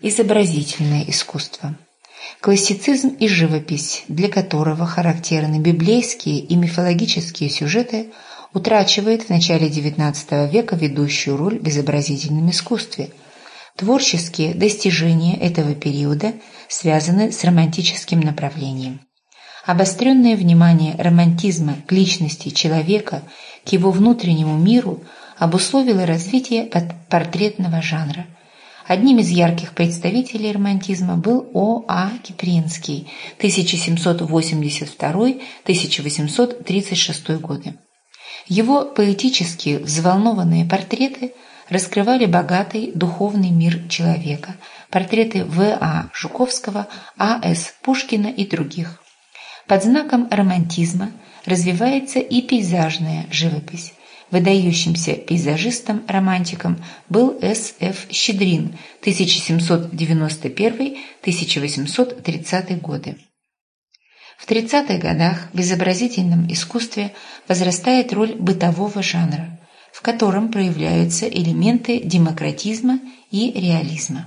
Изобразительное искусство. Классицизм и живопись, для которого характерны библейские и мифологические сюжеты, утрачивает в начале XIX века ведущую роль в изобразительном искусстве. Творческие достижения этого периода связаны с романтическим направлением. Обостренное внимание романтизма к личности человека, к его внутреннему миру обусловило развитие портретного жанра. Одним из ярких представителей романтизма был О. А. Кипринский 1782-1836 годы. Его поэтические взволнованные портреты раскрывали богатый духовный мир человека, портреты В. А. Жуковского, А. С. Пушкина и других. Под знаком романтизма развивается и пейзажная живопись. Выдающимся пейзажистом-романтиком был С. Ф. Щедрин 1791-1830 годы. В 30-х годах в изобразительном искусстве возрастает роль бытового жанра, в котором проявляются элементы демократизма и реализма.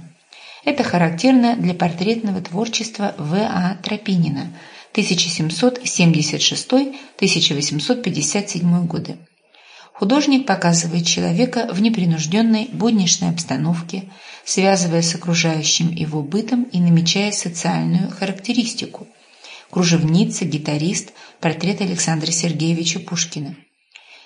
Это характерно для портретного творчества В. А. Тропинина – 1776-1857 годы. Художник показывает человека в непринужденной будничной обстановке, связывая с окружающим его бытом и намечая социальную характеристику. Кружевница, гитарист, портрет Александра Сергеевича Пушкина.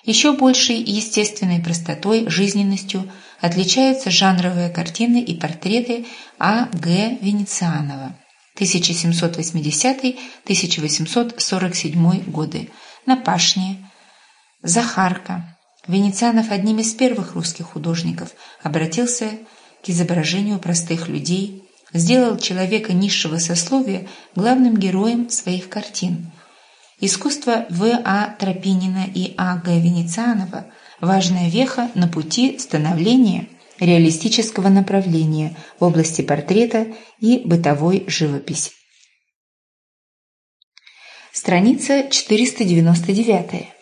Еще большей естественной простотой, жизненностью отличаются жанровые картины и портреты А. Г. Венецианова. 1780-1847 годы, на Пашне, Захарка. Венецианов одним из первых русских художников обратился к изображению простых людей, сделал человека низшего сословия главным героем своих картин. Искусство В. А. Тропинина и А. Г. Венецианова – важная веха на пути становления – реалистического направления в области портрета и бытовой живописи. Страница 499.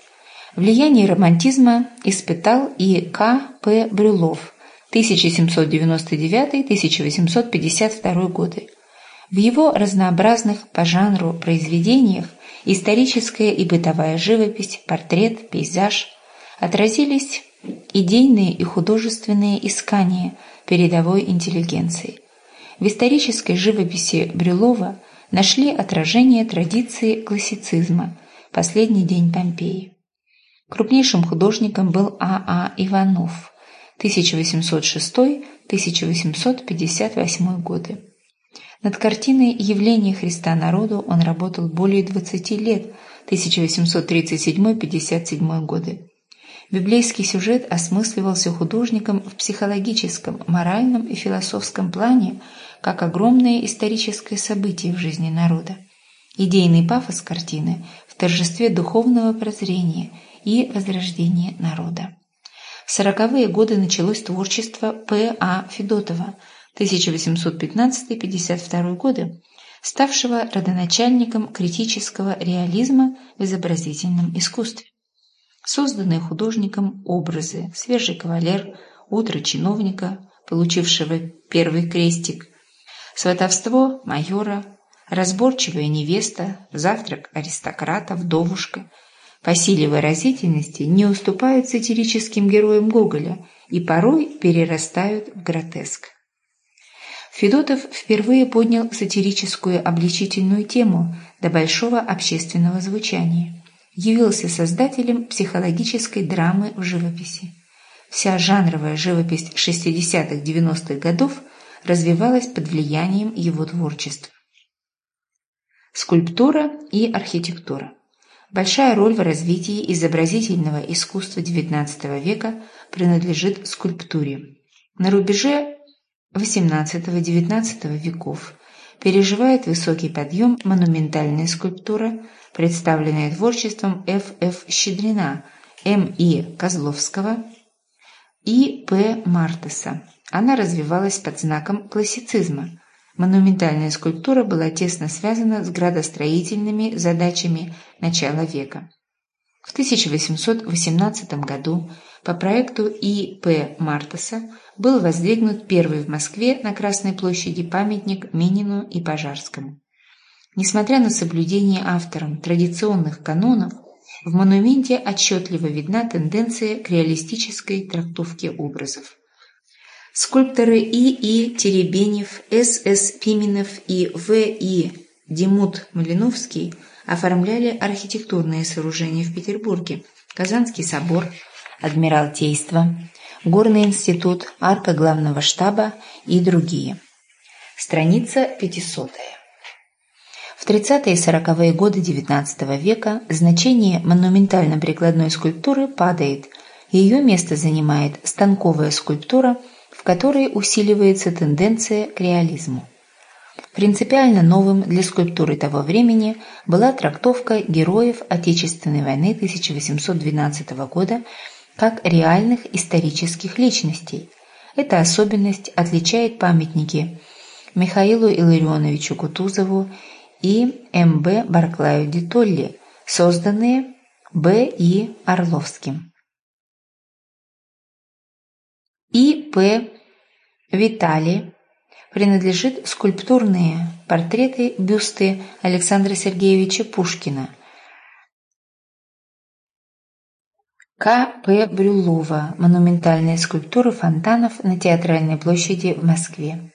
Влияние романтизма испытал и К. П. Брюлов 1799-1852 годы. В его разнообразных по жанру произведениях историческая и бытовая живопись, портрет, пейзаж отразились идейные и художественные искания передовой интеллигенции. В исторической живописи Брюлова нашли отражение традиции классицизма «Последний день Помпеи». Крупнейшим художником был А.А. А. Иванов 1806-1858 годы. Над картиной «Явление Христа народу» он работал более 20 лет 1837-57 годы. Библейский сюжет осмысливался художником в психологическом, моральном и философском плане как огромное историческое событие в жизни народа. Идейный пафос картины в торжестве духовного прозрения и возрождения народа. В сороковые годы началось творчество П. А. Федотова 1815-52 годы, ставшего родоначальником критического реализма в изобразительном искусстве созданные художником образы «Свежий кавалер», «Утро чиновника», получившего первый крестик, «Сватовство майора», «Разборчивая невеста», «Завтрак аристократа», «Вдовушка» по силе выразительности не уступают сатирическим героям Гоголя и порой перерастают в гротеск. Федотов впервые поднял сатирическую обличительную тему до большого общественного звучания явился создателем психологической драмы в живописи. Вся жанровая живопись 60-90-х годов развивалась под влиянием его творчества. Скульптура и архитектура. Большая роль в развитии изобразительного искусства XIX века принадлежит скульптуре. На рубеже XVIII-XIX веков переживает высокий подъем монументальная скульптура – представленная творчеством Ф. Ф. Щедрина, М. И. Козловского и П. Мартоса. Она развивалась под знаком классицизма. Монументальная скульптура была тесно связана с градостроительными задачами начала века. В 1818 году По проекту И. П. Мартоса был воздвигнут первый в Москве на Красной площади памятник Минину и Пожарскому. Несмотря на соблюдение автором традиционных канонов, в монументе отчетливо видна тенденция к реалистической трактовке образов. Скульпторы И. И. Теребенев, С. С. Пименов и В. И. Демут Малиновский оформляли архитектурные сооружения в Петербурге, Казанский собор, Адмиралтейство, Горный институт, Арка главного штаба и другие. Страница 500. В 30-е и 40-е годы XIX века значение монументально-прикладной скульптуры падает, ее место занимает станковая скульптура, которой усиливается тенденция к реализму. Принципиально новым для скульптуры того времени была трактовка героев Отечественной войны 1812 года как реальных исторических личностей. Эта особенность отличает памятники Михаилу Илларионовичу Кутузову и М.Б. Барклаю де Толли, созданные Б. И. Орловским. И. П. Витали принадлежит скульптурные портреты бюсты Александра Сергеевича Пушкина, К. П. Брюллова монументальные скульптуры фонтанов на Театральной площади в Москве.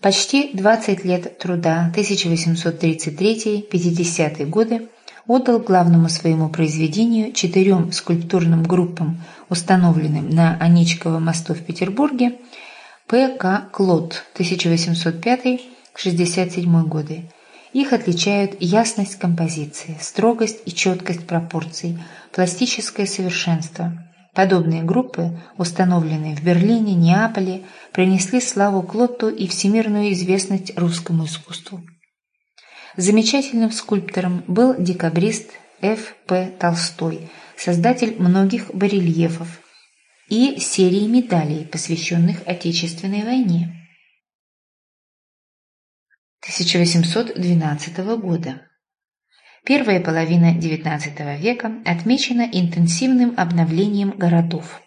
Почти 20 лет труда 1833-50 годы отдал главному своему произведению четырем скульптурным группам, установленным на Аничковом мосту в Петербурге, П. К. Клод 1805-67 годы. Их отличают ясность композиции, строгость и четкость пропорций, пластическое совершенство – Подобные группы, установленные в Берлине, Неаполе, принесли славу Клотту и всемирную известность русскому искусству. Замечательным скульптором был декабрист Ф. П. Толстой, создатель многих барельефов и серии медалей, посвященных Отечественной войне. 1812 года. Первая половина XIX века отмечена интенсивным обновлением городов.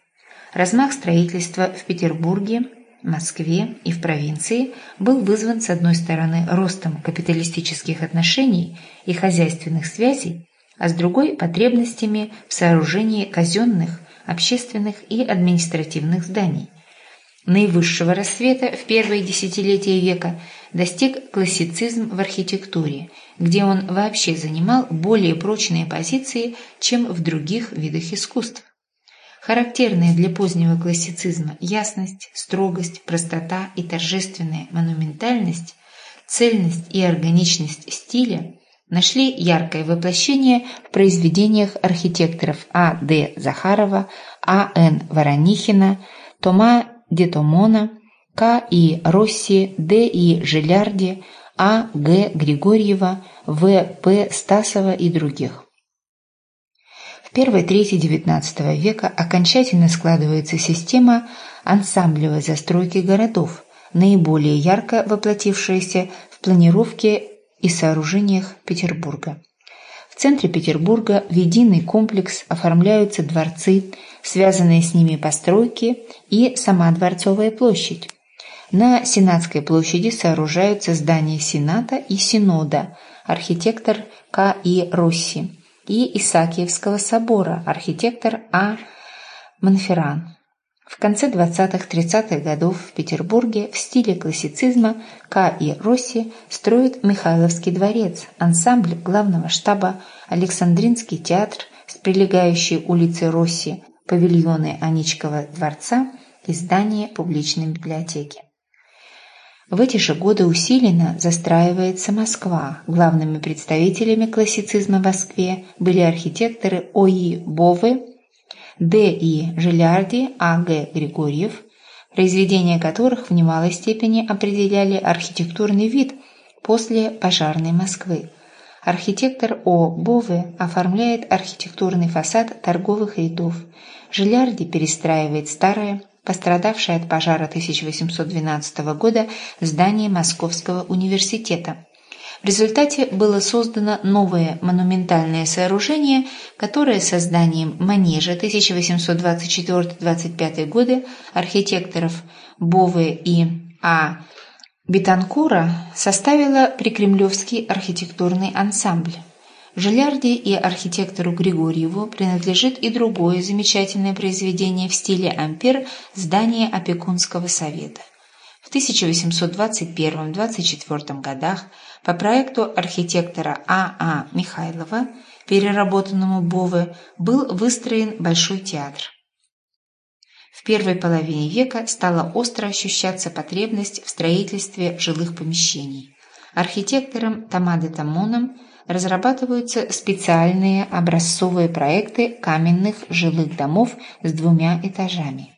Размах строительства в Петербурге, Москве и в провинции был вызван с одной стороны ростом капиталистических отношений и хозяйственных связей, а с другой – потребностями в сооружении казенных, общественных и административных зданий. Наивысшего рассвета в первые десятилетия века достиг классицизм в архитектуре, где он вообще занимал более прочные позиции, чем в других видах искусств. Характерные для позднего классицизма ясность, строгость, простота и торжественная монументальность, цельность и органичность стиля нашли яркое воплощение в произведениях архитекторов А. Д. Захарова, А. Н. Воронихина, Тома Детомона, К. И. Росси, Д. И. Жилярди, А. Г. Григорьева, В. П. Стасова и других. В первой трети XIX века окончательно складывается система ансамблевой застройки городов, наиболее ярко воплотившаяся в планировке и сооружениях Петербурга. В центре Петербурга в единый комплекс оформляются дворцы, связанные с ними постройки и сама Дворцовая площадь. На Сенатской площади сооружаются здания Сената и Синода, архитектор К. И. Росси, и Исаакиевского собора, архитектор А. Монферран. В конце 20-30-х годов в Петербурге в стиле классицизма К. и Росси строят Михайловский дворец, ансамбль главного штаба, Александринский театр с прилегающей улицей Росси, павильоны Аничкова дворца и здание публичной библиотеки. В эти же годы усиленно застраивается Москва. Главными представителями классицизма в Москве были архитекторы О.И. Бовы, Д. И. Жилярди, А. Г. Григорьев, произведения которых в немалой степени определяли архитектурный вид после пожарной Москвы. Архитектор О. Бове оформляет архитектурный фасад торговых рядов. Жилярди перестраивает старое, пострадавшее от пожара 1812 года здание Московского университета. В результате было создано новое монументальное сооружение, которое созданием манежа 1824-25 годы архитекторов Бове и А. Бетанкура составило прикремлевский архитектурный ансамбль. Жилярде и архитектору Григорьеву принадлежит и другое замечательное произведение в стиле ампер здание опекунского совета. В 1821-24 годах по проекту архитектора А.А. А Михайлова, переработанному Бове, был выстроен Большой театр. В первой половине века стала остро ощущаться потребность в строительстве жилых помещений. Архитектором Тамаде Тамоном разрабатываются специальные образцовые проекты каменных жилых домов с двумя этажами.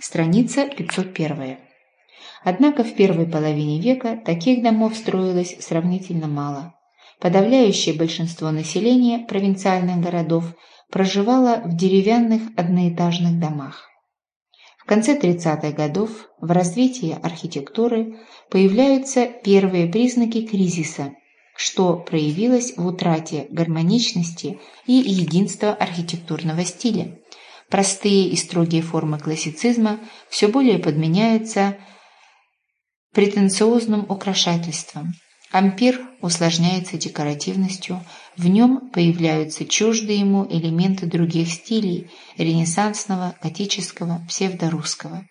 Страница 501. Однако в первой половине века таких домов строилось сравнительно мало. Подавляющее большинство населения провинциальных городов проживало в деревянных одноэтажных домах. В конце 30-х годов в развитии архитектуры появляются первые признаки кризиса, что проявилось в утрате гармоничности и единства архитектурного стиля. Простые и строгие формы классицизма все более подменяются претенциозным украшательством. Ампир усложняется декоративностью, в нем появляются чуждые ему элементы других стилей – ренессансного, готического, псевдорусского.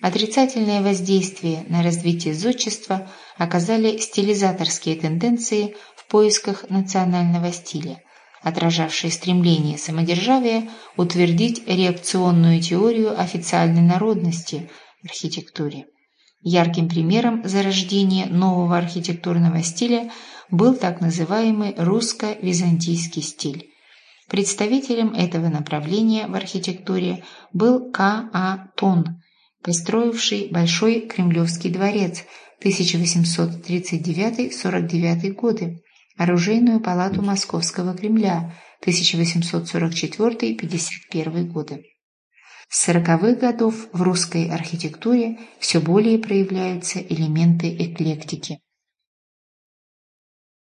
Отрицательное воздействие на развитие зодчества оказали стилизаторские тенденции в поисках национального стиля, отражавшие стремление самодержавия утвердить реакционную теорию официальной народности в архитектуре. Ярким примером зарождения нового архитектурного стиля был так называемый русско-византийский стиль. Представителем этого направления в архитектуре был К. А. Тон, построивший Большой Кремлевский дворец 1839-49 годы, оружейную палату Московского Кремля 1844-51 годы. С сороковых годов в русской архитектуре все более проявляются элементы эклектики.